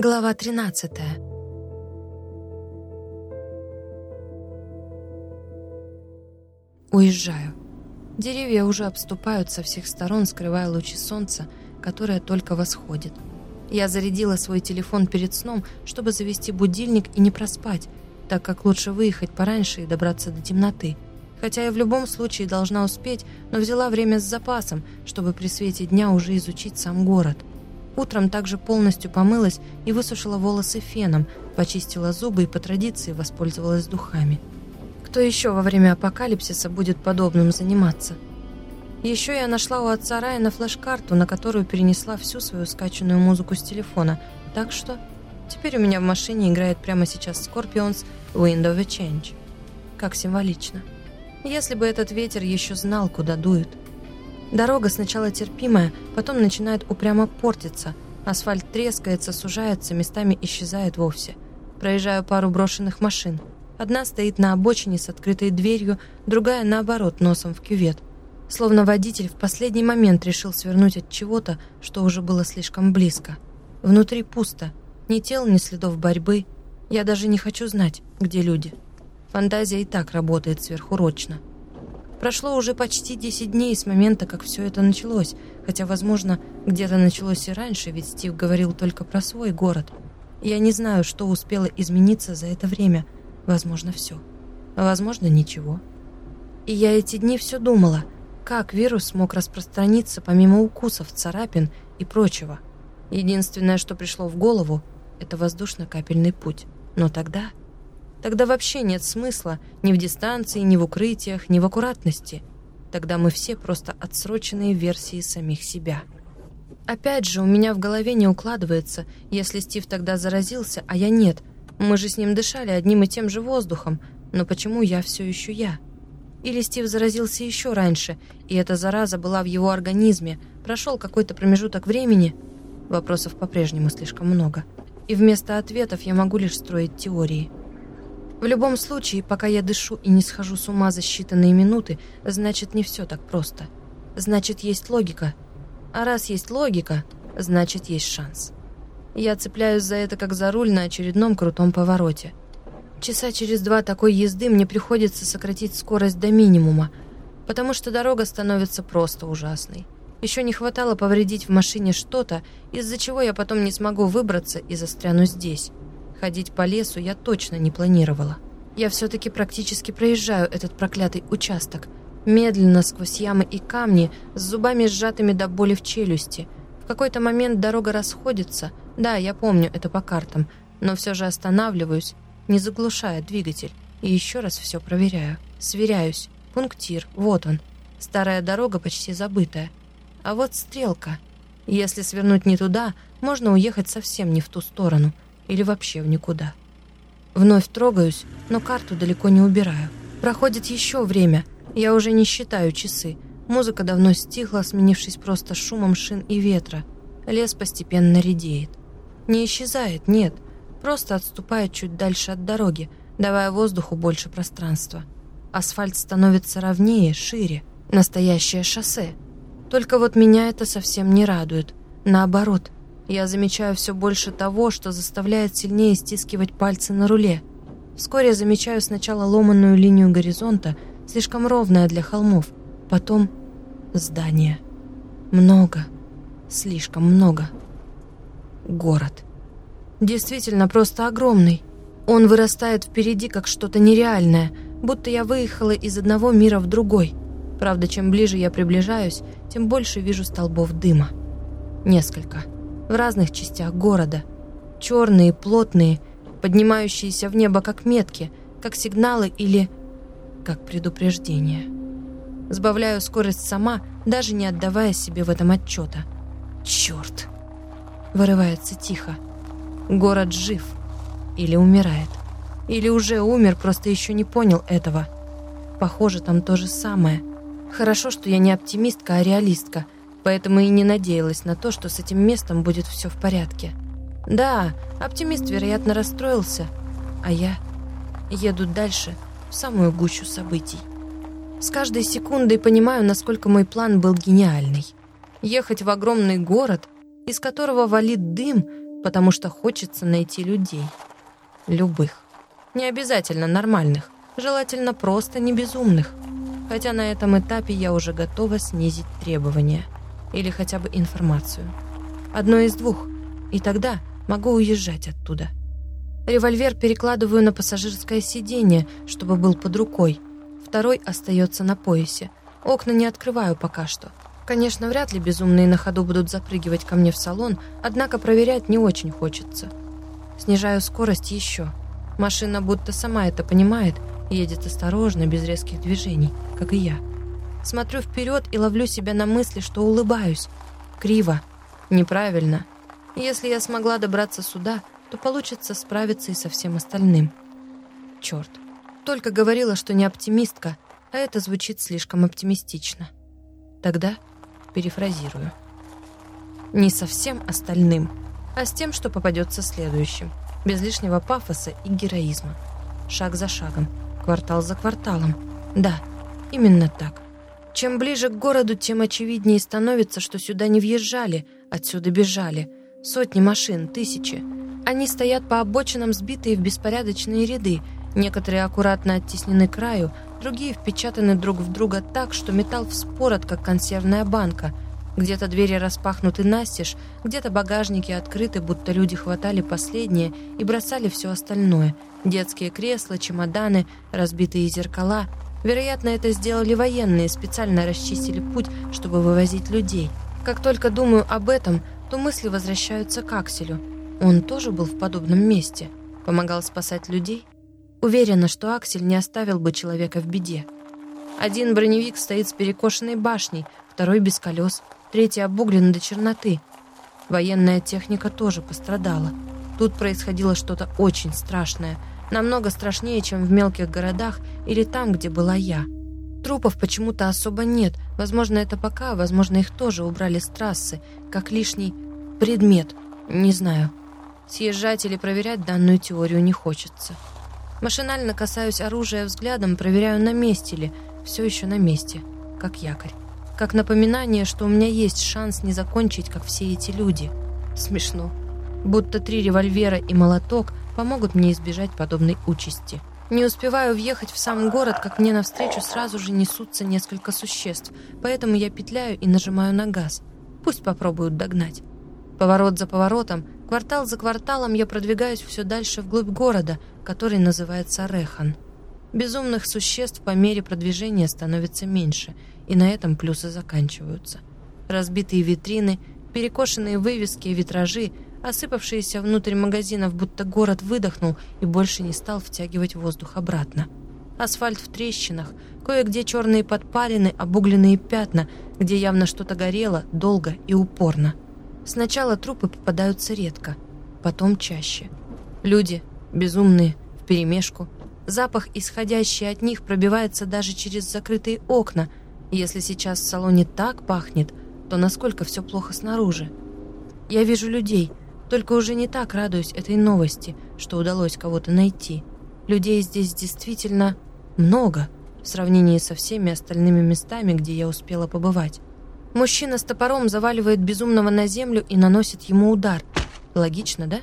Глава 13. Уезжаю. Деревья уже обступают со всех сторон, скрывая лучи солнца, которое только восходит. Я зарядила свой телефон перед сном, чтобы завести будильник и не проспать, так как лучше выехать пораньше и добраться до темноты. Хотя я в любом случае должна успеть, но взяла время с запасом, чтобы при свете дня уже изучить сам город. Утром также полностью помылась и высушила волосы феном, почистила зубы и по традиции воспользовалась духами. Кто еще во время апокалипсиса будет подобным заниматься? Еще я нашла у отца Райана флеш-карту, на которую перенесла всю свою скачанную музыку с телефона, так что теперь у меня в машине играет прямо сейчас Scorpions Wind of a Change. Как символично. Если бы этот ветер еще знал, куда дует – Дорога сначала терпимая, потом начинает упрямо портиться. Асфальт трескается, сужается, местами исчезает вовсе. Проезжаю пару брошенных машин. Одна стоит на обочине с открытой дверью, другая, наоборот, носом в кювет. Словно водитель в последний момент решил свернуть от чего-то, что уже было слишком близко. Внутри пусто. Ни тел, ни следов борьбы. Я даже не хочу знать, где люди. Фантазия и так работает сверхурочно. Прошло уже почти 10 дней с момента, как все это началось, хотя, возможно, где-то началось и раньше, ведь Стив говорил только про свой город. Я не знаю, что успело измениться за это время. Возможно, все. А возможно, ничего. И я эти дни все думала, как вирус смог распространиться помимо укусов, царапин и прочего. Единственное, что пришло в голову, это воздушно-капельный путь. Но тогда Тогда вообще нет смысла ни в дистанции, ни в укрытиях, ни в аккуратности. Тогда мы все просто отсроченные версии самих себя. Опять же, у меня в голове не укладывается, если Стив тогда заразился, а я нет. Мы же с ним дышали одним и тем же воздухом, но почему я все еще я? Или Стив заразился еще раньше, и эта зараза была в его организме, прошел какой-то промежуток времени? Вопросов по-прежнему слишком много. И вместо ответов я могу лишь строить теории. В любом случае, пока я дышу и не схожу с ума за считанные минуты, значит, не все так просто. Значит, есть логика. А раз есть логика, значит, есть шанс. Я цепляюсь за это, как за руль на очередном крутом повороте. Часа через два такой езды мне приходится сократить скорость до минимума, потому что дорога становится просто ужасной. Еще не хватало повредить в машине что-то, из-за чего я потом не смогу выбраться и застряну здесь. Ходить по лесу я точно не планировала. Я все-таки практически проезжаю этот проклятый участок. Медленно сквозь ямы и камни, с зубами сжатыми до боли в челюсти. В какой-то момент дорога расходится. Да, я помню это по картам. Но все же останавливаюсь, не заглушая двигатель. И еще раз все проверяю. Сверяюсь. Пунктир, вот он. Старая дорога почти забытая. А вот стрелка. Если свернуть не туда, можно уехать совсем не в ту сторону – или вообще в никуда. Вновь трогаюсь, но карту далеко не убираю. Проходит еще время, я уже не считаю часы. Музыка давно стихла, сменившись просто шумом шин и ветра. Лес постепенно редеет. Не исчезает, нет, просто отступает чуть дальше от дороги, давая воздуху больше пространства. Асфальт становится ровнее, шире. Настоящее шоссе. Только вот меня это совсем не радует. Наоборот, я замечаю все больше того, что заставляет сильнее стискивать пальцы на руле. Вскоре замечаю сначала ломаную линию горизонта, слишком ровная для холмов, потом здание. Много, слишком много. Город. Действительно просто огромный. Он вырастает впереди, как что-то нереальное, будто я выехала из одного мира в другой. Правда, чем ближе я приближаюсь, тем больше вижу столбов дыма. Несколько в разных частях города. Черные, плотные, поднимающиеся в небо как метки, как сигналы или как предупреждение. Сбавляю скорость сама, даже не отдавая себе в этом отчета. «Черт!» Вырывается тихо. Город жив. Или умирает. Или уже умер, просто еще не понял этого. Похоже, там то же самое. Хорошо, что я не оптимистка, а реалистка – поэтому и не надеялась на то, что с этим местом будет все в порядке. Да, оптимист, вероятно, расстроился, а я еду дальше, в самую гущу событий. С каждой секундой понимаю, насколько мой план был гениальный. Ехать в огромный город, из которого валит дым, потому что хочется найти людей. Любых. Не обязательно нормальных, желательно просто не безумных. Хотя на этом этапе я уже готова снизить требования. Или хотя бы информацию. Одно из двух. И тогда могу уезжать оттуда. Револьвер перекладываю на пассажирское сиденье, чтобы был под рукой. Второй остается на поясе. Окна не открываю пока что. Конечно, вряд ли безумные на ходу будут запрыгивать ко мне в салон, однако проверять не очень хочется. Снижаю скорость еще. Машина будто сама это понимает, едет осторожно, без резких движений, как и я. Смотрю вперед и ловлю себя на мысли, что улыбаюсь. Криво. Неправильно. Если я смогла добраться сюда, то получится справиться и со всем остальным. Черт. Только говорила, что не оптимистка, а это звучит слишком оптимистично. Тогда перефразирую. Не совсем остальным, а с тем, что попадется следующим. Без лишнего пафоса и героизма. Шаг за шагом, квартал за кварталом. Да, именно так. Чем ближе к городу, тем очевиднее становится, что сюда не въезжали, отсюда бежали. Сотни машин, тысячи. Они стоят по обочинам, сбитые в беспорядочные ряды. Некоторые аккуратно оттеснены краю, другие впечатаны друг в друга так, что металл вспорот, как консервная банка. Где-то двери распахнуты настежь, где-то багажники открыты, будто люди хватали последнее и бросали все остальное. Детские кресла, чемоданы, разбитые зеркала. Вероятно, это сделали военные, специально расчистили путь, чтобы вывозить людей. Как только думаю об этом, то мысли возвращаются к Акселю. Он тоже был в подобном месте. Помогал спасать людей. Уверена, что Аксель не оставил бы человека в беде. Один броневик стоит с перекошенной башней, второй без колес, третий обуглен до черноты. Военная техника тоже пострадала. Тут происходило что-то очень страшное, намного страшнее, чем в мелких городах или там, где была я. Трупов почему-то особо нет. Возможно, это пока, возможно, их тоже убрали с трассы, как лишний предмет. Не знаю. Съезжать или проверять данную теорию не хочется. Машинально касаюсь оружия взглядом, проверяю, на месте ли. Все еще на месте, как якорь. Как напоминание, что у меня есть шанс не закончить, как все эти люди. Смешно. Будто три револьвера и молоток помогут мне избежать подобной участи. Не успеваю въехать в сам город, как мне навстречу сразу же несутся несколько существ, поэтому я петляю и нажимаю на газ. Пусть попробуют догнать. Поворот за поворотом, квартал за кварталом я продвигаюсь все дальше вглубь города, который называется Рехан. Безумных существ по мере продвижения становится меньше, и на этом плюсы заканчиваются. Разбитые витрины, перекошенные вывески и витражи, осыпавшиеся внутрь магазинов, будто город выдохнул и больше не стал втягивать воздух обратно. Асфальт в трещинах, кое-где черные подпалины, обугленные пятна, где явно что-то горело долго и упорно. Сначала трупы попадаются редко, потом чаще. Люди, безумные, вперемешку. Запах, исходящий от них, пробивается даже через закрытые окна. Если сейчас в салоне так пахнет, то насколько все плохо снаружи. Я вижу людей, только уже не так радуюсь этой новости, что удалось кого-то найти. Людей здесь действительно много в сравнении со всеми остальными местами, где я успела побывать. Мужчина с топором заваливает безумного на землю и наносит ему удар. Логично, да?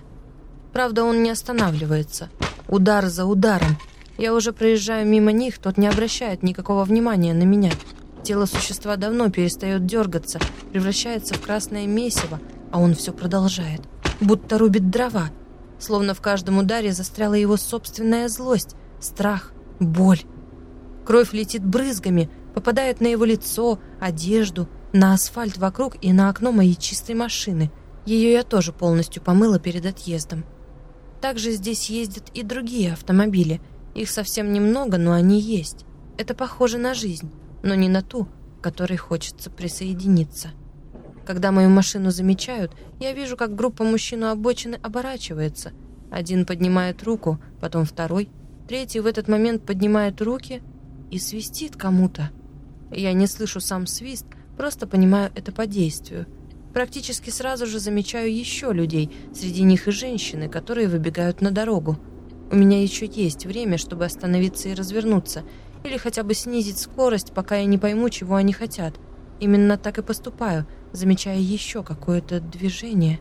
Правда, он не останавливается. Удар за ударом. Я уже проезжаю мимо них, тот не обращает никакого внимания на меня. Тело существа давно перестает дергаться, превращается в красное месиво, а он все продолжает. Будто рубит дрова. Словно в каждом ударе застряла его собственная злость, страх, боль. Кровь летит брызгами, попадает на его лицо, одежду, на асфальт вокруг и на окно моей чистой машины. Ее я тоже полностью помыла перед отъездом. Также здесь ездят и другие автомобили. Их совсем немного, но они есть. Это похоже на жизнь, но не на ту, которой хочется присоединиться. Когда мою машину замечают, я вижу, как группа мужчин у обочины оборачивается. Один поднимает руку, потом второй, третий в этот момент поднимает руки и свистит кому-то. Я не слышу сам свист, Просто понимаю это по действию. Практически сразу же замечаю еще людей, среди них и женщины, которые выбегают на дорогу. У меня еще есть время, чтобы остановиться и развернуться, или хотя бы снизить скорость, пока я не пойму, чего они хотят. Именно так и поступаю, замечая еще какое-то движение.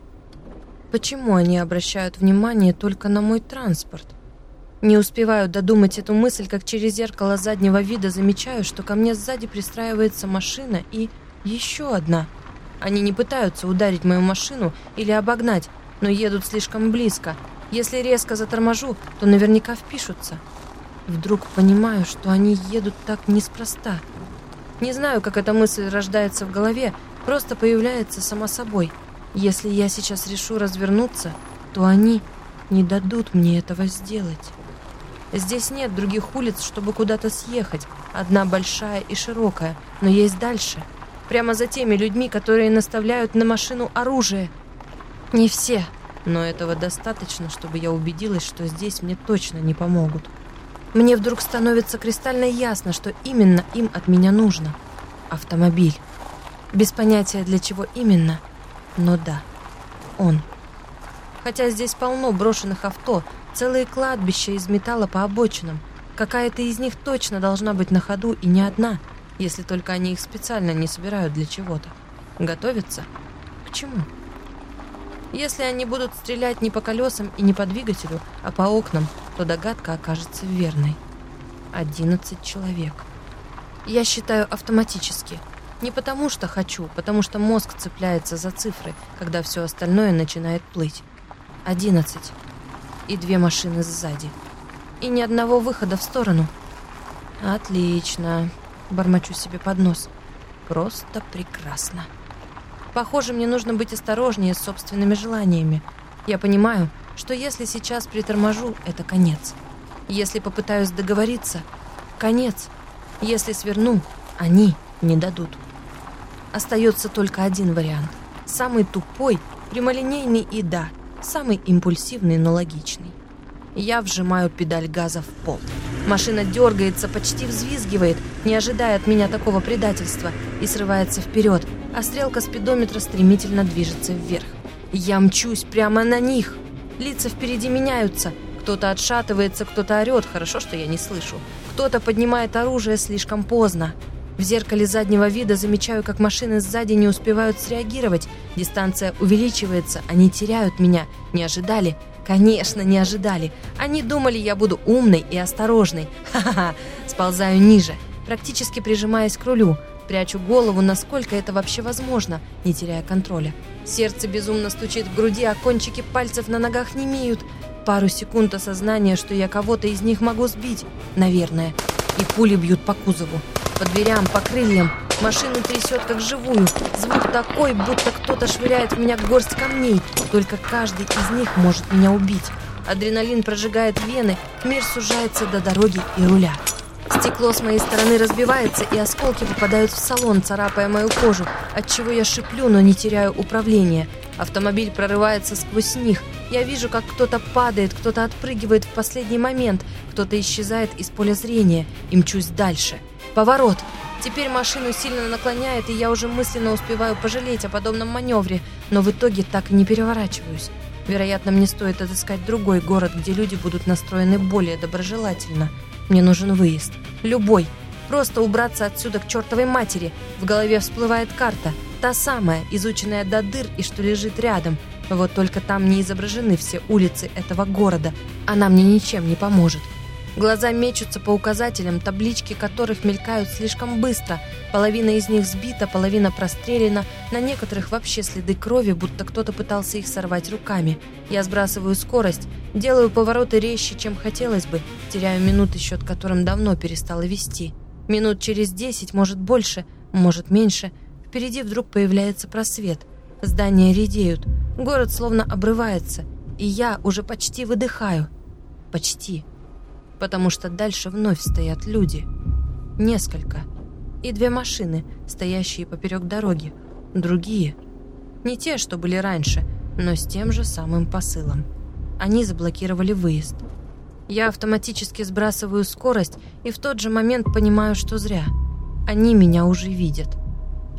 Почему они обращают внимание только на мой транспорт? Не успеваю додумать эту мысль, как через зеркало заднего вида замечаю, что ко мне сзади пристраивается машина и еще одна. Они не пытаются ударить мою машину или обогнать, но едут слишком близко. Если резко заторможу, то наверняка впишутся. Вдруг понимаю, что они едут так неспроста. Не знаю, как эта мысль рождается в голове, просто появляется сама собой. Если я сейчас решу развернуться, то они не дадут мне этого сделать. Здесь нет других улиц, чтобы куда-то съехать. Одна большая и широкая, но есть дальше. Прямо за теми людьми, которые наставляют на машину оружие. Не все, но этого достаточно, чтобы я убедилась, что здесь мне точно не помогут. Мне вдруг становится кристально ясно, что именно им от меня нужно. Автомобиль. Без понятия для чего именно, но да, он. Хотя здесь полно брошенных авто, Целые кладбища из металла по обочинам. Какая-то из них точно должна быть на ходу и не одна, если только они их специально не собирают для чего-то. Готовятся? К чему? Если они будут стрелять не по колесам и не по двигателю, а по окнам, то догадка окажется верной. Одиннадцать человек. Я считаю автоматически. Не потому что хочу, потому что мозг цепляется за цифры, когда все остальное начинает плыть. Одиннадцать и две машины сзади. И ни одного выхода в сторону. Отлично, бормочу себе под нос. Просто прекрасно. Похоже, мне нужно быть осторожнее с собственными желаниями. Я понимаю, что если сейчас приторможу, это конец. Если попытаюсь договориться, конец. Если сверну, они не дадут. Остается только один вариант. Самый тупой, прямолинейный и да – Самый импульсивный, но логичный. Я вжимаю педаль газа в пол. Машина дергается, почти взвизгивает, не ожидая от меня такого предательства, и срывается вперед, а стрелка спидометра стремительно движется вверх. Я мчусь прямо на них. Лица впереди меняются. Кто-то отшатывается, кто-то орет, хорошо, что я не слышу. Кто-то поднимает оружие слишком поздно. В зеркале заднего вида замечаю, как машины сзади не успевают среагировать. Дистанция увеличивается, они теряют меня. Не ожидали? Конечно, не ожидали. Они думали, я буду умной и осторожной. Ха-ха-ха. Сползаю ниже, практически прижимаясь к рулю. Прячу голову, насколько это вообще возможно, не теряя контроля. Сердце безумно стучит в груди, а кончики пальцев на ногах не имеют. Пару секунд осознания, что я кого-то из них могу сбить, наверное. И пули бьют по кузову. По дверям, по крыльям. Машину трясет, как живую. Звук такой, будто кто-то швыряет в меня горсть камней. Только каждый из них может меня убить. Адреналин прожигает вены, мир сужается до дороги и руля. Стекло с моей стороны разбивается, и осколки попадают в салон, царапая мою кожу, отчего я шиплю, но не теряю управления. Автомобиль прорывается сквозь них. Я вижу, как кто-то падает, кто-то отпрыгивает в последний момент, кто-то исчезает из поля зрения, и мчусь дальше. Поворот. Теперь машину сильно наклоняет, и я уже мысленно успеваю пожалеть о подобном маневре, но в итоге так и не переворачиваюсь. Вероятно, мне стоит отыскать другой город, где люди будут настроены более доброжелательно. Мне нужен выезд. Любой. Просто убраться отсюда к чертовой матери. В голове всплывает карта. Та самая, изученная до дыр и что лежит рядом. Вот только там не изображены все улицы этого города. Она мне ничем не поможет. Глаза мечутся по указателям, таблички которых мелькают слишком быстро. Половина из них сбита, половина прострелена. На некоторых вообще следы крови, будто кто-то пытался их сорвать руками. Я сбрасываю скорость, делаю повороты резче, чем хотелось бы, теряю минуты, счет которым давно перестала вести. Минут через десять, может больше, может меньше. Впереди вдруг появляется просвет. Здания редеют, город словно обрывается, и я уже почти выдыхаю. Почти потому что дальше вновь стоят люди. Несколько. И две машины, стоящие поперек дороги. Другие. Не те, что были раньше, но с тем же самым посылом. Они заблокировали выезд. Я автоматически сбрасываю скорость и в тот же момент понимаю, что зря. Они меня уже видят.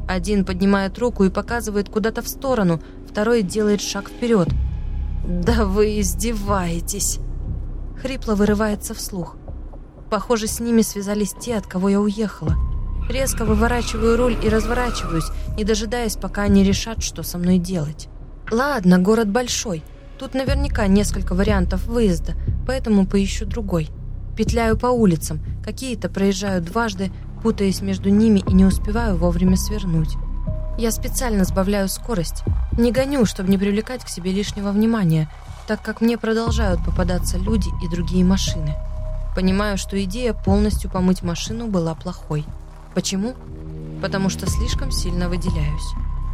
Один поднимает руку и показывает куда-то в сторону, второй делает шаг вперед. «Да вы издеваетесь!» Хрипло вырывается вслух. Похоже, с ними связались те, от кого я уехала. Резко выворачиваю руль и разворачиваюсь, не дожидаясь, пока они решат, что со мной делать. Ладно, город большой. Тут наверняка несколько вариантов выезда, поэтому поищу другой. Петляю по улицам, какие-то проезжаю дважды, путаясь между ними и не успеваю вовремя свернуть. Я специально сбавляю скорость, не гоню, чтобы не привлекать к себе лишнего внимания, так как мне продолжают попадаться люди и другие машины. Понимаю, что идея полностью помыть машину была плохой. Почему? Потому что слишком сильно выделяюсь.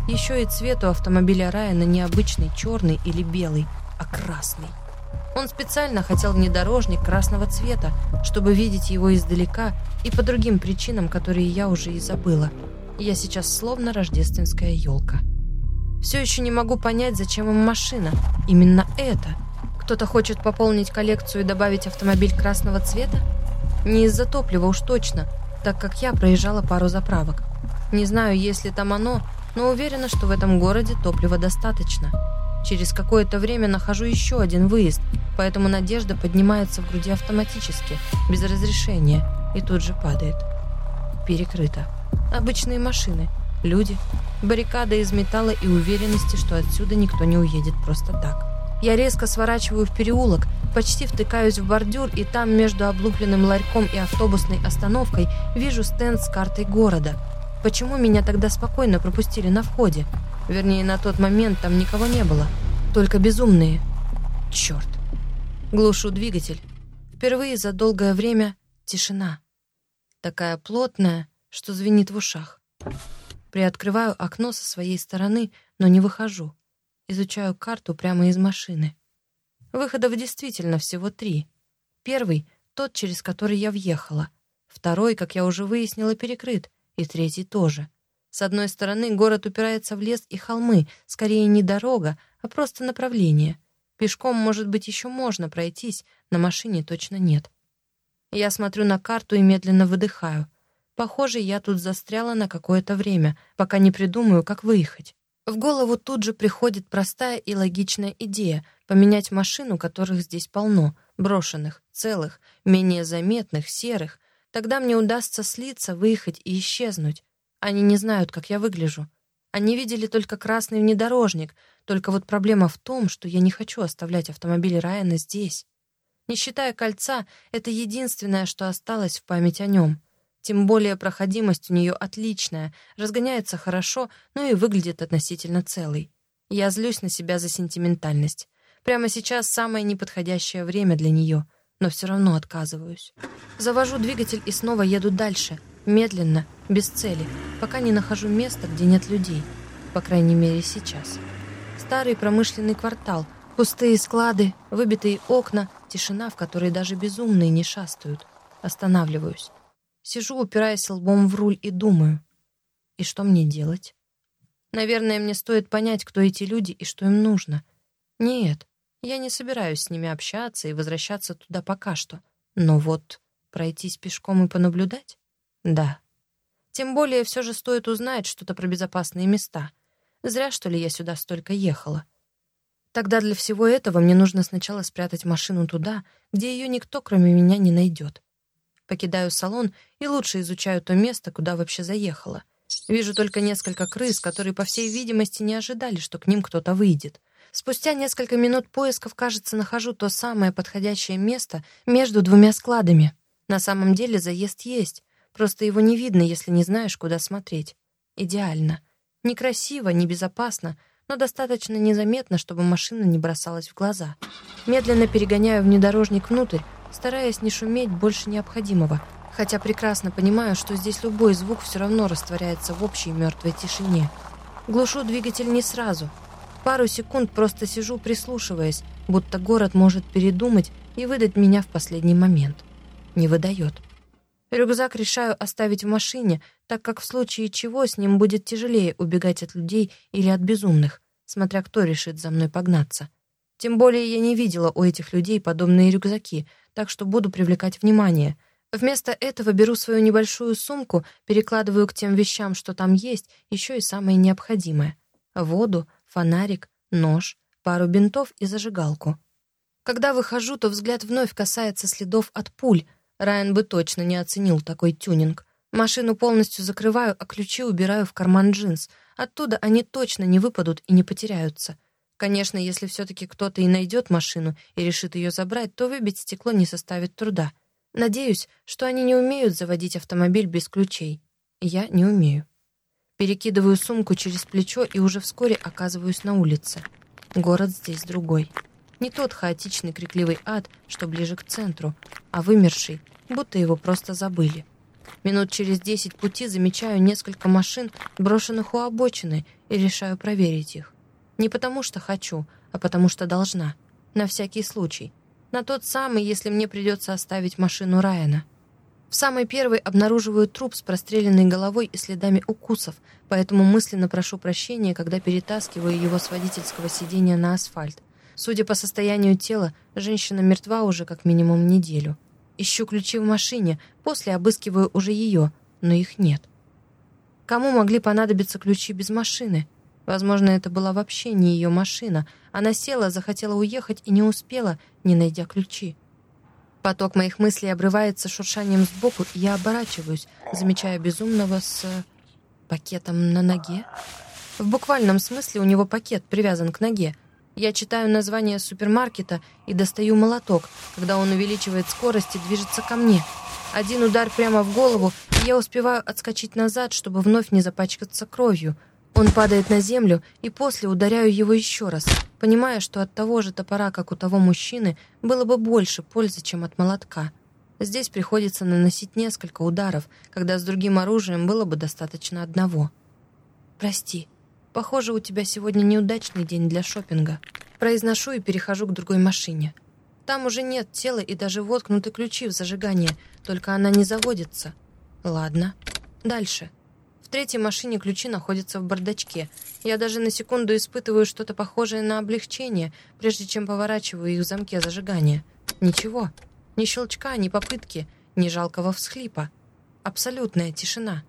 Еще и цвет у автомобиля Райана не обычный черный или белый, а красный. Он специально хотел внедорожник красного цвета, чтобы видеть его издалека и по другим причинам, которые я уже и забыла. Я сейчас словно рождественская елка. Все еще не могу понять, зачем им машина. Именно это. Кто-то хочет пополнить коллекцию и добавить автомобиль красного цвета? Не из-за топлива уж точно, так как я проезжала пару заправок. Не знаю, есть ли там оно, но уверена, что в этом городе топлива достаточно. Через какое-то время нахожу еще один выезд, поэтому надежда поднимается в груди автоматически, без разрешения, и тут же падает. Перекрыто. Обычные машины, люди, баррикада из металла и уверенности, что отсюда никто не уедет просто так. Я резко сворачиваю в переулок, почти втыкаюсь в бордюр, и там между облупленным ларьком и автобусной остановкой вижу стенд с картой города. Почему меня тогда спокойно пропустили на входе? Вернее, на тот момент там никого не было. Только безумные. Черт. Глушу двигатель. Впервые за долгое время тишина. Такая плотная, что звенит в ушах. Приоткрываю окно со своей стороны, но не выхожу. Изучаю карту прямо из машины. Выходов действительно всего три. Первый — тот, через который я въехала. Второй, как я уже выяснила, перекрыт. И третий тоже. С одной стороны, город упирается в лес и холмы, скорее не дорога, а просто направление. Пешком, может быть, еще можно пройтись, на машине точно нет. Я смотрю на карту и медленно выдыхаю. Похоже, я тут застряла на какое-то время, пока не придумаю, как выехать. В голову тут же приходит простая и логичная идея — поменять машину, которых здесь полно, брошенных, целых, менее заметных, серых. Тогда мне удастся слиться, выехать и исчезнуть. Они не знают, как я выгляжу. Они видели только красный внедорожник, только вот проблема в том, что я не хочу оставлять автомобиль Райана здесь. Не считая кольца, это единственное, что осталось в память о нем — тем более проходимость у нее отличная, разгоняется хорошо, но и выглядит относительно целой. Я злюсь на себя за сентиментальность. Прямо сейчас самое неподходящее время для нее, но все равно отказываюсь. Завожу двигатель и снова еду дальше, медленно, без цели, пока не нахожу места, где нет людей. По крайней мере, сейчас. Старый промышленный квартал, пустые склады, выбитые окна, тишина, в которой даже безумные не шастают. Останавливаюсь. Сижу, упираясь лбом в руль и думаю. И что мне делать? Наверное, мне стоит понять, кто эти люди и что им нужно. Нет, я не собираюсь с ними общаться и возвращаться туда пока что. Но вот пройтись пешком и понаблюдать? Да. Тем более все же стоит узнать что-то про безопасные места. Зря, что ли, я сюда столько ехала. Тогда для всего этого мне нужно сначала спрятать машину туда, где ее никто, кроме меня, не найдет. Покидаю салон и лучше изучаю то место, куда вообще заехала. Вижу только несколько крыс, которые, по всей видимости, не ожидали, что к ним кто-то выйдет. Спустя несколько минут поисков, кажется, нахожу то самое подходящее место между двумя складами. На самом деле заезд есть, просто его не видно, если не знаешь, куда смотреть. Идеально. Некрасиво, небезопасно, но достаточно незаметно, чтобы машина не бросалась в глаза. Медленно перегоняю внедорожник внутрь, стараясь не шуметь больше необходимого, хотя прекрасно понимаю, что здесь любой звук все равно растворяется в общей мертвой тишине. Глушу двигатель не сразу. Пару секунд просто сижу, прислушиваясь, будто город может передумать и выдать меня в последний момент. Не выдает. Рюкзак решаю оставить в машине, так как в случае чего с ним будет тяжелее убегать от людей или от безумных, смотря кто решит за мной погнаться. Тем более я не видела у этих людей подобные рюкзаки, так что буду привлекать внимание. Вместо этого беру свою небольшую сумку, перекладываю к тем вещам, что там есть, еще и самое необходимое. Воду, фонарик, нож, пару бинтов и зажигалку. Когда выхожу, то взгляд вновь касается следов от пуль. Райан бы точно не оценил такой тюнинг. Машину полностью закрываю, а ключи убираю в карман джинс. Оттуда они точно не выпадут и не потеряются. Конечно, если все-таки кто-то и найдет машину и решит ее забрать, то выбить стекло не составит труда. Надеюсь, что они не умеют заводить автомобиль без ключей. Я не умею. Перекидываю сумку через плечо и уже вскоре оказываюсь на улице. Город здесь другой. Не тот хаотичный крикливый ад, что ближе к центру, а вымерший, будто его просто забыли. Минут через десять пути замечаю несколько машин, брошенных у обочины, и решаю проверить их. Не потому что хочу, а потому что должна. На всякий случай. На тот самый, если мне придется оставить машину Райана. В самой первой обнаруживаю труп с простреленной головой и следами укусов, поэтому мысленно прошу прощения, когда перетаскиваю его с водительского сиденья на асфальт. Судя по состоянию тела, женщина мертва уже как минимум неделю. Ищу ключи в машине, после обыскиваю уже ее, но их нет. Кому могли понадобиться ключи без машины? Возможно, это была вообще не ее машина. Она села, захотела уехать и не успела, не найдя ключи. Поток моих мыслей обрывается шуршанием сбоку, и я оборачиваюсь, замечая безумного с... пакетом на ноге. В буквальном смысле у него пакет привязан к ноге. Я читаю название супермаркета и достаю молоток, когда он увеличивает скорость и движется ко мне. Один удар прямо в голову, и я успеваю отскочить назад, чтобы вновь не запачкаться кровью — он падает на землю, и после ударяю его еще раз, понимая, что от того же топора, как у того мужчины, было бы больше пользы, чем от молотка. Здесь приходится наносить несколько ударов, когда с другим оружием было бы достаточно одного. «Прости, похоже, у тебя сегодня неудачный день для шопинга. Произношу и перехожу к другой машине. Там уже нет тела и даже воткнуты ключи в зажигание, только она не заводится. Ладно, дальше» третьей машине ключи находятся в бардачке. Я даже на секунду испытываю что-то похожее на облегчение, прежде чем поворачиваю их в замке зажигания. Ничего. Ни щелчка, ни попытки, ни жалкого всхлипа. Абсолютная тишина.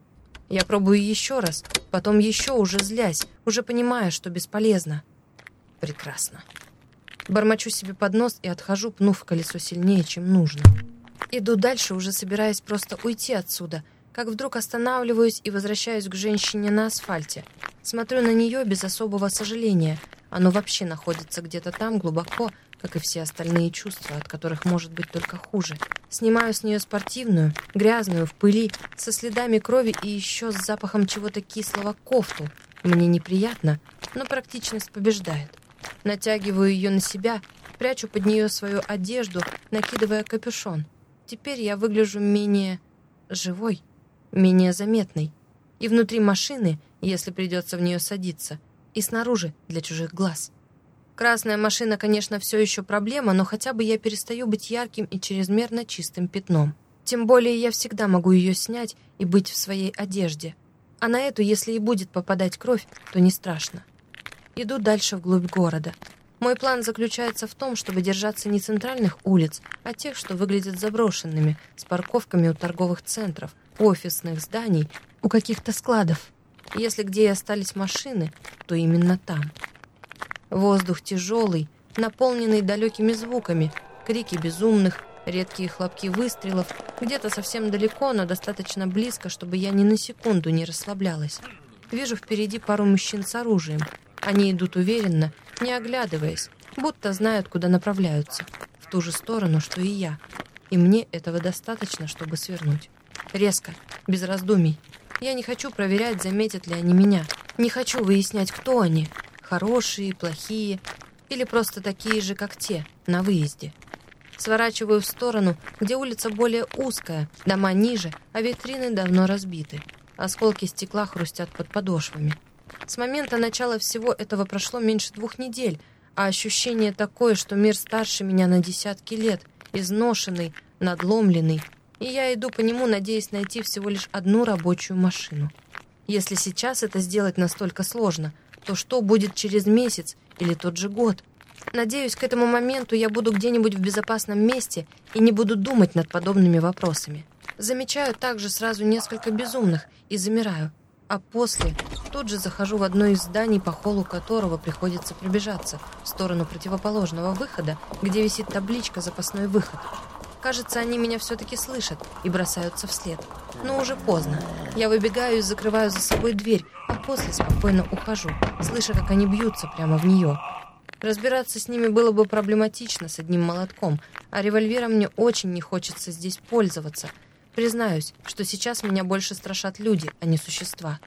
Я пробую еще раз, потом еще уже злясь, уже понимая, что бесполезно. Прекрасно. Бормочу себе под нос и отхожу, пнув колесо сильнее, чем нужно. Иду дальше, уже собираясь просто уйти отсюда, как вдруг останавливаюсь и возвращаюсь к женщине на асфальте. Смотрю на нее без особого сожаления. Оно вообще находится где-то там глубоко, как и все остальные чувства, от которых может быть только хуже. Снимаю с нее спортивную, грязную, в пыли, со следами крови и еще с запахом чего-то кислого кофту. Мне неприятно, но практичность побеждает. Натягиваю ее на себя, прячу под нее свою одежду, накидывая капюшон. Теперь я выгляжу менее живой менее заметной. И внутри машины, если придется в нее садиться, и снаружи для чужих глаз. Красная машина, конечно, все еще проблема, но хотя бы я перестаю быть ярким и чрезмерно чистым пятном. Тем более я всегда могу ее снять и быть в своей одежде. А на эту, если и будет попадать кровь, то не страшно. Иду дальше вглубь города. Мой план заключается в том, чтобы держаться не центральных улиц, а тех, что выглядят заброшенными, с парковками у торговых центров, офисных зданий, у каких-то складов. Если где и остались машины, то именно там. Воздух тяжелый, наполненный далекими звуками, крики безумных, редкие хлопки выстрелов, где-то совсем далеко, но достаточно близко, чтобы я ни на секунду не расслаблялась. Вижу впереди пару мужчин с оружием. Они идут уверенно, не оглядываясь, будто знают, куда направляются. В ту же сторону, что и я. И мне этого достаточно, чтобы свернуть. Резко, без раздумий. Я не хочу проверять, заметят ли они меня. Не хочу выяснять, кто они. Хорошие, плохие или просто такие же, как те, на выезде. Сворачиваю в сторону, где улица более узкая, дома ниже, а витрины давно разбиты. Осколки стекла хрустят под подошвами. С момента начала всего этого прошло меньше двух недель, а ощущение такое, что мир старше меня на десятки лет, изношенный, надломленный, и я иду по нему, надеясь найти всего лишь одну рабочую машину. Если сейчас это сделать настолько сложно, то что будет через месяц или тот же год? Надеюсь, к этому моменту я буду где-нибудь в безопасном месте и не буду думать над подобными вопросами. Замечаю также сразу несколько безумных и замираю, а после тут же захожу в одно из зданий, по холу которого приходится пробежаться в сторону противоположного выхода, где висит табличка «Запасной выход». Кажется, они меня все-таки слышат и бросаются вслед. Но уже поздно. Я выбегаю и закрываю за собой дверь, а после спокойно ухожу, слыша, как они бьются прямо в нее. Разбираться с ними было бы проблематично с одним молотком, а револьвером мне очень не хочется здесь пользоваться. Признаюсь, что сейчас меня больше страшат люди, а не существа.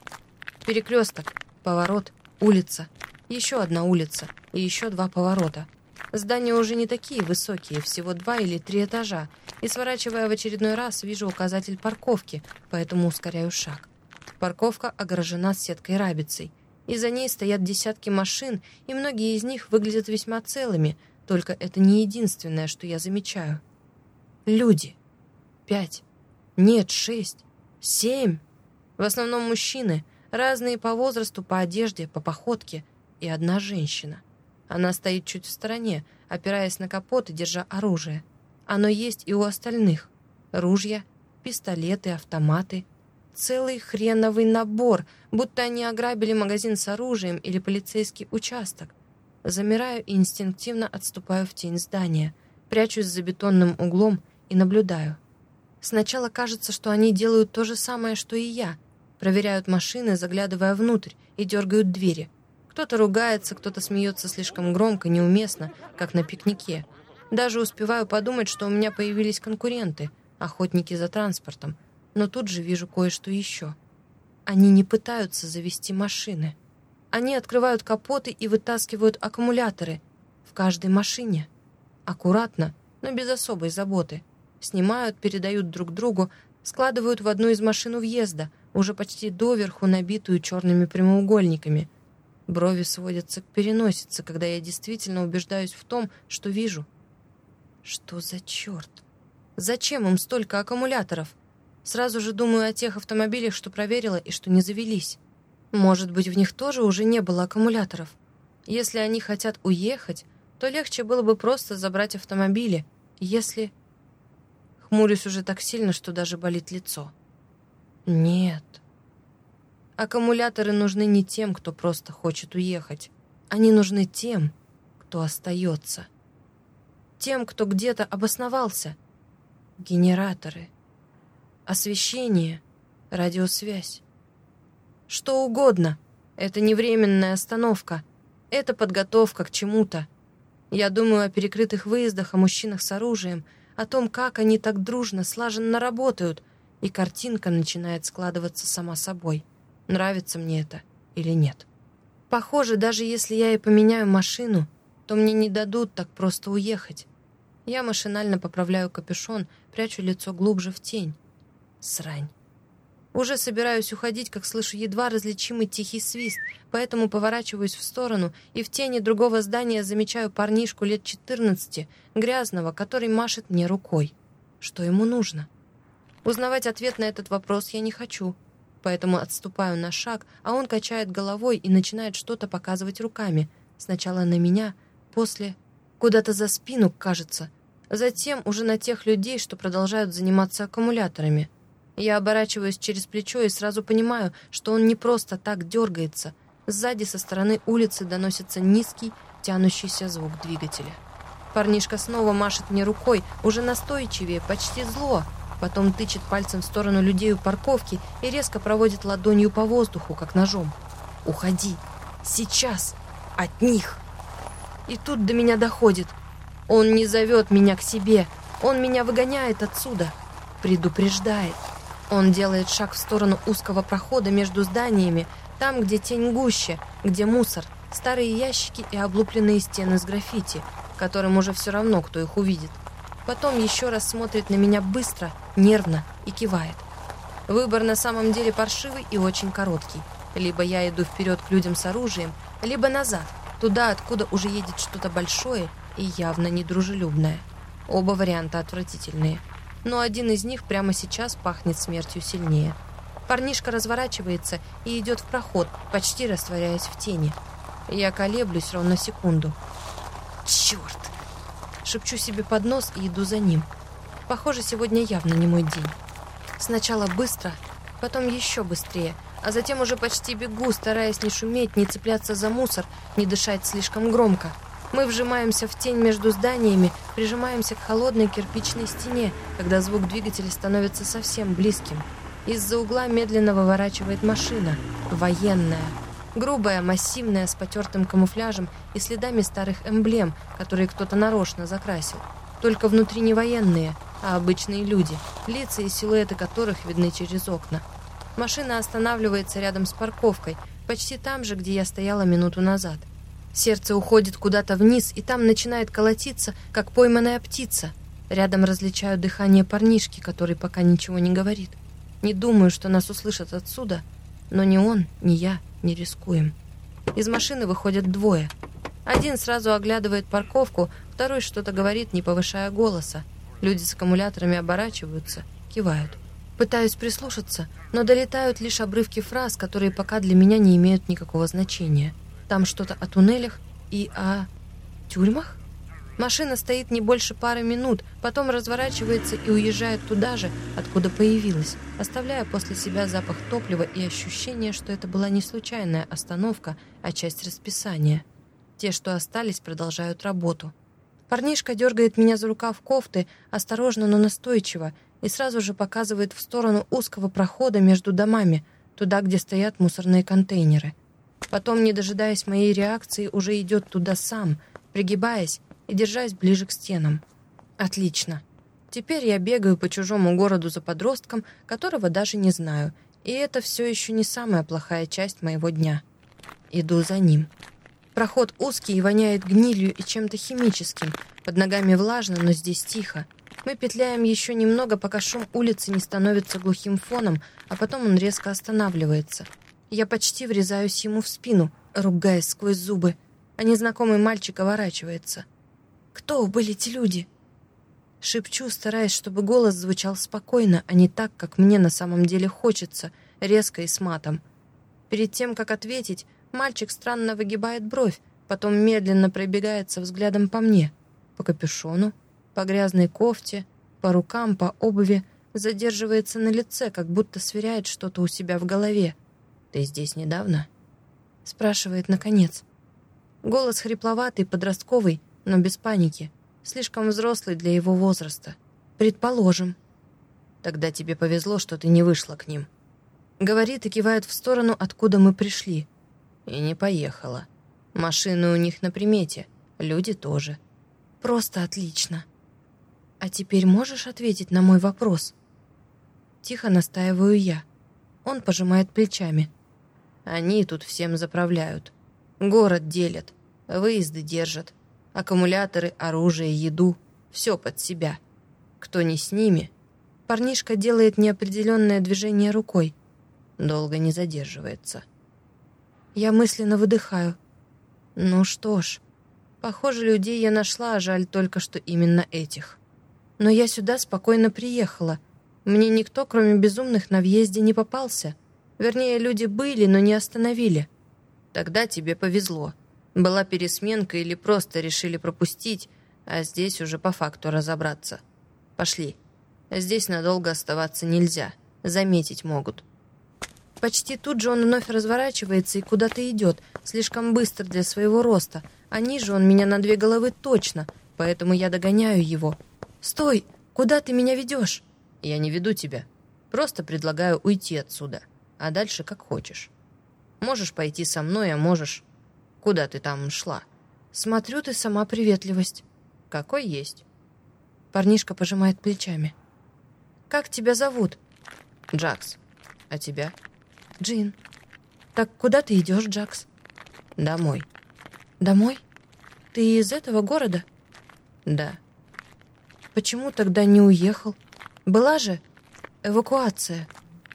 Перекресток, поворот, улица, еще одна улица и еще два поворота. Здания уже не такие высокие, всего два или три этажа, и, сворачивая в очередной раз, вижу указатель парковки, поэтому ускоряю шаг. Парковка огорожена сеткой рабицей, и за ней стоят десятки машин, и многие из них выглядят весьма целыми, только это не единственное, что я замечаю. Люди. Пять. Нет, шесть. Семь. В основном мужчины, разные по возрасту, по одежде, по походке, и одна женщина. Она стоит чуть в стороне, опираясь на капот и держа оружие. Оно есть и у остальных. Ружья, пистолеты, автоматы — целый хреновый набор, будто они ограбили магазин с оружием или полицейский участок. Замираю и инстинктивно отступаю в тень здания, прячусь за бетонным углом и наблюдаю. Сначала кажется, что они делают то же самое, что и я. Проверяют машины, заглядывая внутрь, и дергают двери. Кто-то ругается, кто-то смеется слишком громко, неуместно, как на пикнике. Даже успеваю подумать, что у меня появились конкуренты, охотники за транспортом, но тут же вижу кое-что еще. Они не пытаются завести машины. Они открывают капоты и вытаскивают аккумуляторы в каждой машине. Аккуратно, но без особой заботы. Снимают, передают друг другу, складывают в одну из машин въезда, уже почти доверху набитую черными прямоугольниками. Брови сводятся к переносице, когда я действительно убеждаюсь в том, что вижу. Что за черт? Зачем им столько аккумуляторов? Сразу же думаю о тех автомобилях, что проверила и что не завелись. Может быть, в них тоже уже не было аккумуляторов. Если они хотят уехать, то легче было бы просто забрать автомобили, если... Хмурюсь уже так сильно, что даже болит лицо. Нет. Аккумуляторы нужны не тем, кто просто хочет уехать. Они нужны тем, кто остается. Тем, кто где-то обосновался. Генераторы — освещение, радиосвязь. Что угодно. Это не временная остановка. Это подготовка к чему-то. Я думаю о перекрытых выездах, о мужчинах с оружием, о том, как они так дружно, слаженно работают, и картинка начинает складываться сама собой. Нравится мне это или нет. Похоже, даже если я и поменяю машину, то мне не дадут так просто уехать. Я машинально поправляю капюшон, прячу лицо глубже в тень. Срань. Уже собираюсь уходить, как слышу едва различимый тихий свист, поэтому поворачиваюсь в сторону и в тени другого здания замечаю парнишку лет 14, грязного, который машет мне рукой. Что ему нужно? Узнавать ответ на этот вопрос я не хочу, поэтому отступаю на шаг, а он качает головой и начинает что-то показывать руками. Сначала на меня, после... Куда-то за спину, кажется. Затем уже на тех людей, что продолжают заниматься аккумуляторами. Я оборачиваюсь через плечо и сразу понимаю, что он не просто так дергается. Сзади со стороны улицы доносится низкий, тянущийся звук двигателя. Парнишка снова машет мне рукой, уже настойчивее, почти зло. Потом тычет пальцем в сторону людей у парковки и резко проводит ладонью по воздуху, как ножом. «Уходи! Сейчас! От них!» И тут до меня доходит. Он не зовет меня к себе. Он меня выгоняет отсюда. Предупреждает. Он делает шаг в сторону узкого прохода между зданиями, там, где тень гуще, где мусор, старые ящики и облупленные стены с граффити, которым уже все равно, кто их увидит. Потом еще раз смотрит на меня быстро, нервно и кивает. Выбор на самом деле паршивый и очень короткий. Либо я иду вперед к людям с оружием, либо назад, туда, откуда уже едет что-то большое и явно недружелюбное. Оба варианта отвратительные но один из них прямо сейчас пахнет смертью сильнее. Парнишка разворачивается и идет в проход, почти растворяясь в тени. Я колеблюсь ровно секунду. «Черт!» Шепчу себе под нос и иду за ним. Похоже, сегодня явно не мой день. Сначала быстро, потом еще быстрее, а затем уже почти бегу, стараясь не шуметь, не цепляться за мусор, не дышать слишком громко. Мы вжимаемся в тень между зданиями, прижимаемся к холодной кирпичной стене, когда звук двигателя становится совсем близким. Из-за угла медленно выворачивает машина. Военная. Грубая, массивная, с потертым камуфляжем и следами старых эмблем, которые кто-то нарочно закрасил. Только внутри не военные, а обычные люди, лица и силуэты которых видны через окна. Машина останавливается рядом с парковкой, почти там же, где я стояла минуту назад. Сердце уходит куда-то вниз, и там начинает колотиться, как пойманная птица. Рядом различаю дыхание парнишки, который пока ничего не говорит. Не думаю, что нас услышат отсюда, но ни он, ни я не рискуем. Из машины выходят двое. Один сразу оглядывает парковку, второй что-то говорит, не повышая голоса. Люди с аккумуляторами оборачиваются, кивают. Пытаюсь прислушаться, но долетают лишь обрывки фраз, которые пока для меня не имеют никакого значения. Там что-то о туннелях и о... тюрьмах? Машина стоит не больше пары минут, потом разворачивается и уезжает туда же, откуда появилась, оставляя после себя запах топлива и ощущение, что это была не случайная остановка, а часть расписания. Те, что остались, продолжают работу. Парнишка дергает меня за рукав кофты, осторожно, но настойчиво, и сразу же показывает в сторону узкого прохода между домами, туда, где стоят мусорные контейнеры. Потом, не дожидаясь моей реакции, уже идет туда сам, пригибаясь и держась ближе к стенам. Отлично. Теперь я бегаю по чужому городу за подростком, которого даже не знаю, и это все еще не самая плохая часть моего дня. Иду за ним. Проход узкий и воняет гнилью и чем-то химическим. Под ногами влажно, но здесь тихо. Мы петляем еще немного, пока шум улицы не становится глухим фоном, а потом он резко останавливается. Я почти врезаюсь ему в спину, ругаясь сквозь зубы, а незнакомый мальчик оборачивается. «Кто были эти люди?» Шепчу, стараясь, чтобы голос звучал спокойно, а не так, как мне на самом деле хочется, резко и с матом. Перед тем, как ответить, Мальчик странно выгибает бровь, потом медленно пробегается взглядом по мне, по капюшону, по грязной кофте, по рукам, по обуви, задерживается на лице, как будто сверяет что-то у себя в голове. «Ты здесь недавно?» спрашивает наконец. Голос хрипловатый, подростковый, но без паники. Слишком взрослый для его возраста. Предположим. Тогда тебе повезло, что ты не вышла к ним. Говорит и кивает в сторону, откуда мы пришли. И не поехала. Машины у них на примете, люди тоже. Просто отлично. А теперь можешь ответить на мой вопрос? Тихо настаиваю я. Он пожимает плечами. Они тут всем заправляют. Город делят, выезды держат. Аккумуляторы, оружие, еду. Все под себя. Кто не с ними... Парнишка делает неопределенное движение рукой. Долго не задерживается. Я мысленно выдыхаю. Ну что ж, похоже, людей я нашла, а жаль только, что именно этих. Но я сюда спокойно приехала. Мне никто, кроме безумных, на въезде не попался. Вернее, люди были, но не остановили. Тогда тебе повезло. Была пересменка или просто решили пропустить, а здесь уже по факту разобраться. Пошли. Здесь надолго оставаться нельзя. Заметить могут. Почти тут же он вновь разворачивается и куда-то идет, слишком быстро для своего роста, а ниже он меня на две головы точно, поэтому я догоняю его. «Стой! Куда ты меня ведешь?» «Я не веду тебя. Просто предлагаю уйти отсюда, а дальше как хочешь. Можешь пойти со мной, а можешь... Куда ты там шла?» «Смотрю, ты сама приветливость». «Какой есть». Парнишка пожимает плечами. «Как тебя зовут?» «Джакс. А тебя?» Джин. Так куда ты идешь, Джакс? Домой. Домой? Ты из этого города? Да. Почему тогда не уехал? Была же эвакуация.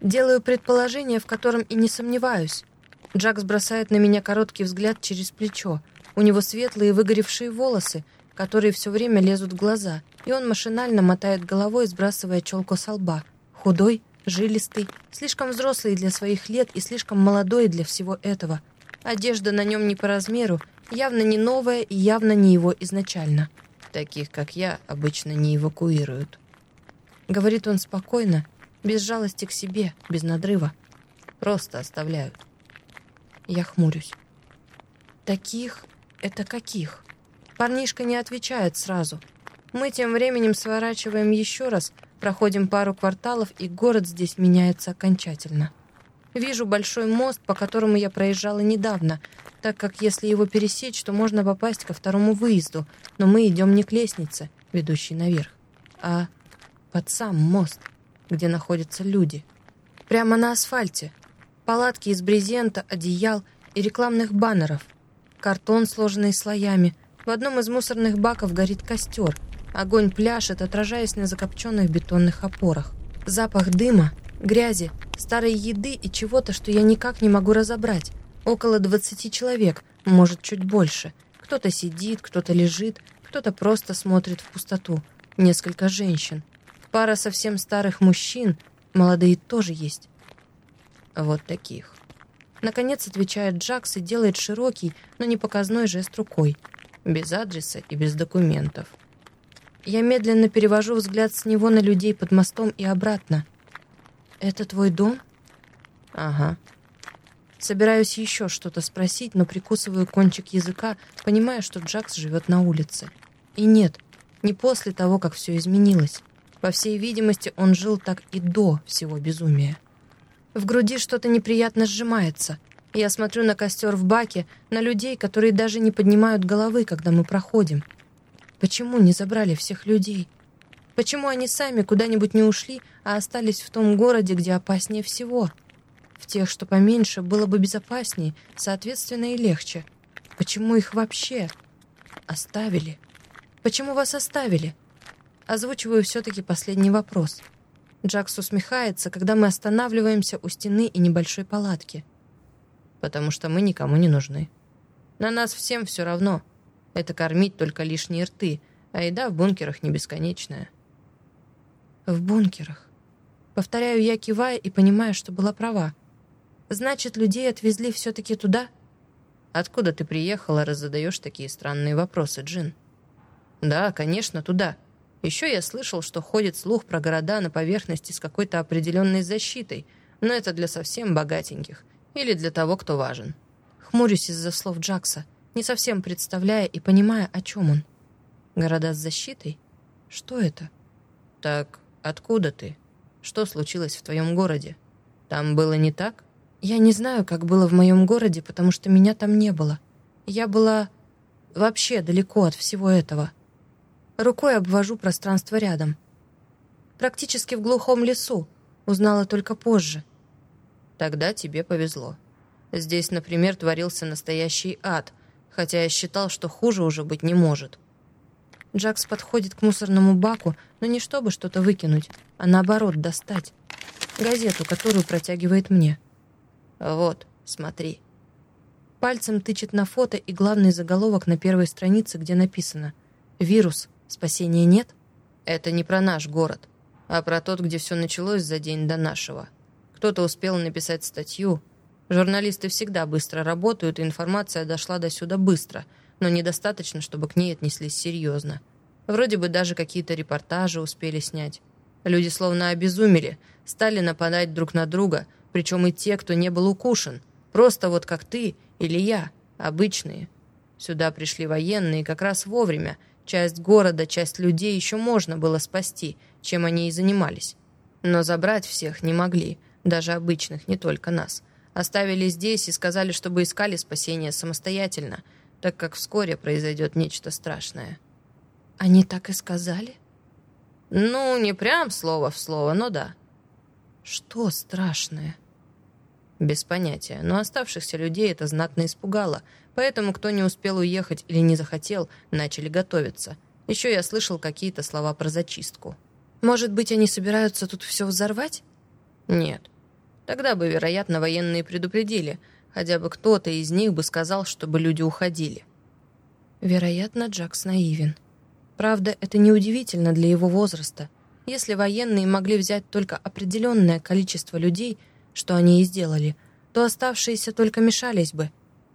Делаю предположение, в котором и не сомневаюсь. Джакс бросает на меня короткий взгляд через плечо. У него светлые выгоревшие волосы, которые все время лезут в глаза, и он машинально мотает головой, сбрасывая челку со лба. Худой, жилистый, слишком взрослый для своих лет и слишком молодой для всего этого. Одежда на нем не по размеру, явно не новая и явно не его изначально. Таких, как я, обычно не эвакуируют. Говорит он спокойно, без жалости к себе, без надрыва. Просто оставляют. Я хмурюсь. Таких — это каких? Парнишка не отвечает сразу. Мы тем временем сворачиваем еще раз — Проходим пару кварталов, и город здесь меняется окончательно. Вижу большой мост, по которому я проезжала недавно, так как если его пересечь, то можно попасть ко второму выезду, но мы идем не к лестнице, ведущей наверх, а под сам мост, где находятся люди. Прямо на асфальте. Палатки из брезента, одеял и рекламных баннеров. Картон, сложенный слоями. В одном из мусорных баков горит костер. Огонь пляшет, отражаясь на закопченных бетонных опорах. Запах дыма, грязи, старой еды и чего-то, что я никак не могу разобрать. Около 20 человек, может, чуть больше. Кто-то сидит, кто-то лежит, кто-то просто смотрит в пустоту. Несколько женщин. Пара совсем старых мужчин, молодые тоже есть. Вот таких. Наконец отвечает Джакс и делает широкий, но не показной жест рукой. Без адреса и без документов. Я медленно перевожу взгляд с него на людей под мостом и обратно. «Это твой дом?» «Ага». Собираюсь еще что-то спросить, но прикусываю кончик языка, понимая, что Джакс живет на улице. И нет, не после того, как все изменилось. По всей видимости, он жил так и до всего безумия. В груди что-то неприятно сжимается. Я смотрю на костер в баке, на людей, которые даже не поднимают головы, когда мы проходим. Почему не забрали всех людей? Почему они сами куда-нибудь не ушли, а остались в том городе, где опаснее всего? В тех, что поменьше, было бы безопаснее, соответственно, и легче. Почему их вообще оставили? Почему вас оставили? Озвучиваю все-таки последний вопрос. Джакс усмехается, когда мы останавливаемся у стены и небольшой палатки. Потому что мы никому не нужны. На нас всем все равно. Это кормить только лишние рты, а еда в бункерах не бесконечная. В бункерах. Повторяю я, кивая и понимая, что была права. Значит, людей отвезли все-таки туда? Откуда ты приехала, раз задаешь такие странные вопросы, Джин? Да, конечно, туда. Еще я слышал, что ходит слух про города на поверхности с какой-то определенной защитой, но это для совсем богатеньких или для того, кто важен. Хмурюсь из-за слов Джакса, не совсем представляя и понимая, о чем он. Города с защитой? Что это? Так Откуда ты? Что случилось в твоем городе? Там было не так? Я не знаю, как было в моем городе, потому что меня там не было. Я была вообще далеко от всего этого. Рукой обвожу пространство рядом. Практически в глухом лесу. Узнала только позже. Тогда тебе повезло. Здесь, например, творился настоящий ад, хотя я считал, что хуже уже быть не может. Джакс подходит к мусорному баку, но не чтобы что-то выкинуть, а наоборот достать. Газету, которую протягивает мне. «Вот, смотри». Пальцем тычет на фото и главный заголовок на первой странице, где написано «Вирус. Спасения нет?» Это не про наш город, а про тот, где все началось за день до нашего. Кто-то успел написать статью. Журналисты всегда быстро работают, и информация дошла до сюда быстро — но недостаточно, чтобы к ней отнеслись серьезно. Вроде бы даже какие-то репортажи успели снять. Люди словно обезумели, стали нападать друг на друга, причем и те, кто не был укушен. Просто вот как ты или я, обычные. Сюда пришли военные как раз вовремя. Часть города, часть людей еще можно было спасти, чем они и занимались. Но забрать всех не могли, даже обычных, не только нас. Оставили здесь и сказали, чтобы искали спасение самостоятельно – так как вскоре произойдет нечто страшное. Они так и сказали? Ну, не прям слово в слово, но да. Что страшное? Без понятия, но оставшихся людей это знатно испугало, поэтому кто не успел уехать или не захотел, начали готовиться. Еще я слышал какие-то слова про зачистку. Может быть, они собираются тут все взорвать? Нет. Тогда бы, вероятно, военные предупредили, Хотя бы кто-то из них бы сказал, чтобы люди уходили. Вероятно, Джакс наивен. Правда, это неудивительно для его возраста. Если военные могли взять только определенное количество людей, что они и сделали, то оставшиеся только мешались бы.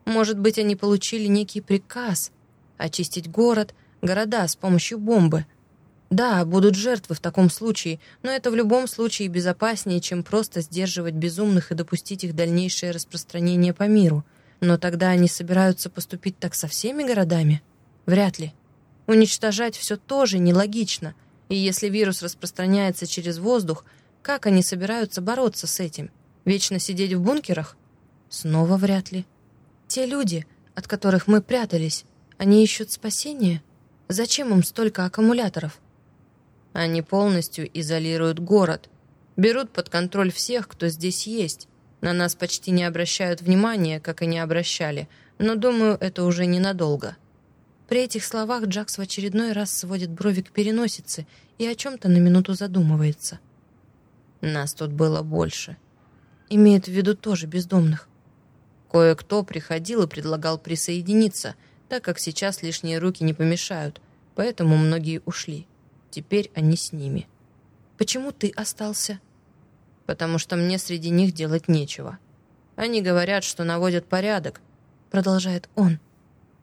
Может быть, они получили некий приказ очистить город, города с помощью бомбы — да, будут жертвы в таком случае, но это в любом случае безопаснее, чем просто сдерживать безумных и допустить их дальнейшее распространение по миру. Но тогда они собираются поступить так со всеми городами? Вряд ли. Уничтожать все тоже нелогично. И если вирус распространяется через воздух, как они собираются бороться с этим? Вечно сидеть в бункерах? Снова вряд ли. Те люди, от которых мы прятались, они ищут спасения? Зачем им столько аккумуляторов? Они полностью изолируют город, берут под контроль всех, кто здесь есть. На нас почти не обращают внимания, как и не обращали, но, думаю, это уже ненадолго. При этих словах Джакс в очередной раз сводит брови к переносице и о чем-то на минуту задумывается. Нас тут было больше. Имеет в виду тоже бездомных. Кое-кто приходил и предлагал присоединиться, так как сейчас лишние руки не помешают, поэтому многие ушли. Теперь они с ними. Почему ты остался? Потому что мне среди них делать нечего. Они говорят, что наводят порядок, продолжает он.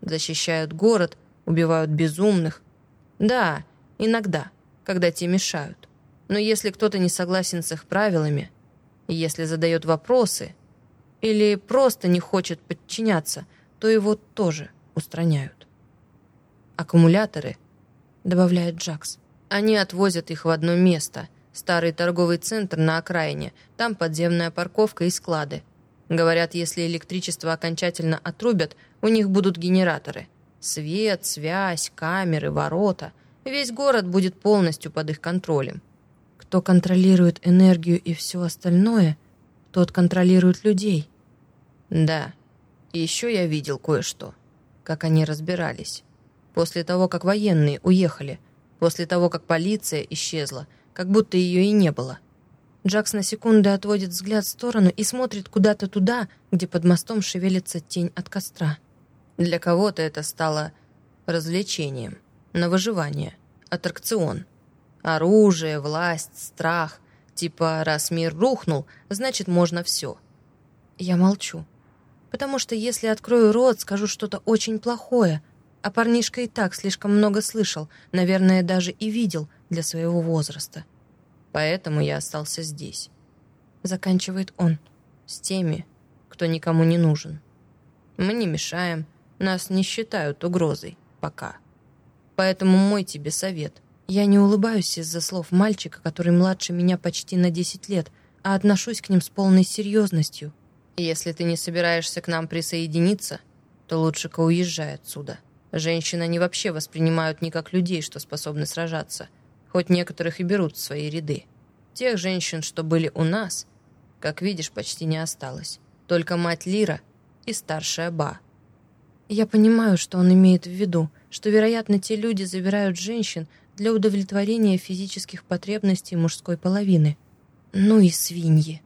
Защищают город, убивают безумных. Да, иногда, когда те мешают. Но если кто-то не согласен с их правилами, если задает вопросы или просто не хочет подчиняться, то его тоже устраняют. Аккумуляторы, добавляет Джакс, они отвозят их в одно место, старый торговый центр на окраине, там подземная парковка и склады. Говорят, если электричество окончательно отрубят, у них будут генераторы. Свет, связь, камеры, ворота. Весь город будет полностью под их контролем. Кто контролирует энергию и все остальное, тот контролирует людей. Да, и еще я видел кое-что, как они разбирались. После того, как военные уехали, после того, как полиция исчезла, как будто ее и не было. Джакс на секунду отводит взгляд в сторону и смотрит куда-то туда, где под мостом шевелится тень от костра. Для кого-то это стало развлечением, на выживание, аттракцион. Оружие, власть, страх. Типа, раз мир рухнул, значит, можно все. Я молчу. Потому что если открою рот, скажу что-то очень плохое. А парнишка и так слишком много слышал, наверное, даже и видел для своего возраста. Поэтому я остался здесь. Заканчивает он. С теми, кто никому не нужен. Мы не мешаем, нас не считают угрозой. Пока. Поэтому мой тебе совет. Я не улыбаюсь из-за слов мальчика, который младше меня почти на 10 лет, а отношусь к ним с полной серьезностью. Если ты не собираешься к нам присоединиться, то лучше-ка уезжай отсюда. Женщин они вообще воспринимают не как людей, что способны сражаться — хоть некоторых и берут в свои ряды. Тех женщин, что были у нас, как видишь, почти не осталось. Только мать Лира и старшая Ба. Я понимаю, что он имеет в виду, что, вероятно, те люди забирают женщин для удовлетворения физических потребностей мужской половины. Ну и свиньи.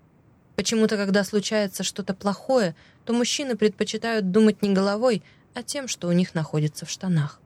Почему-то, когда случается что-то плохое, то мужчины предпочитают думать не головой, а тем, что у них находится в штанах.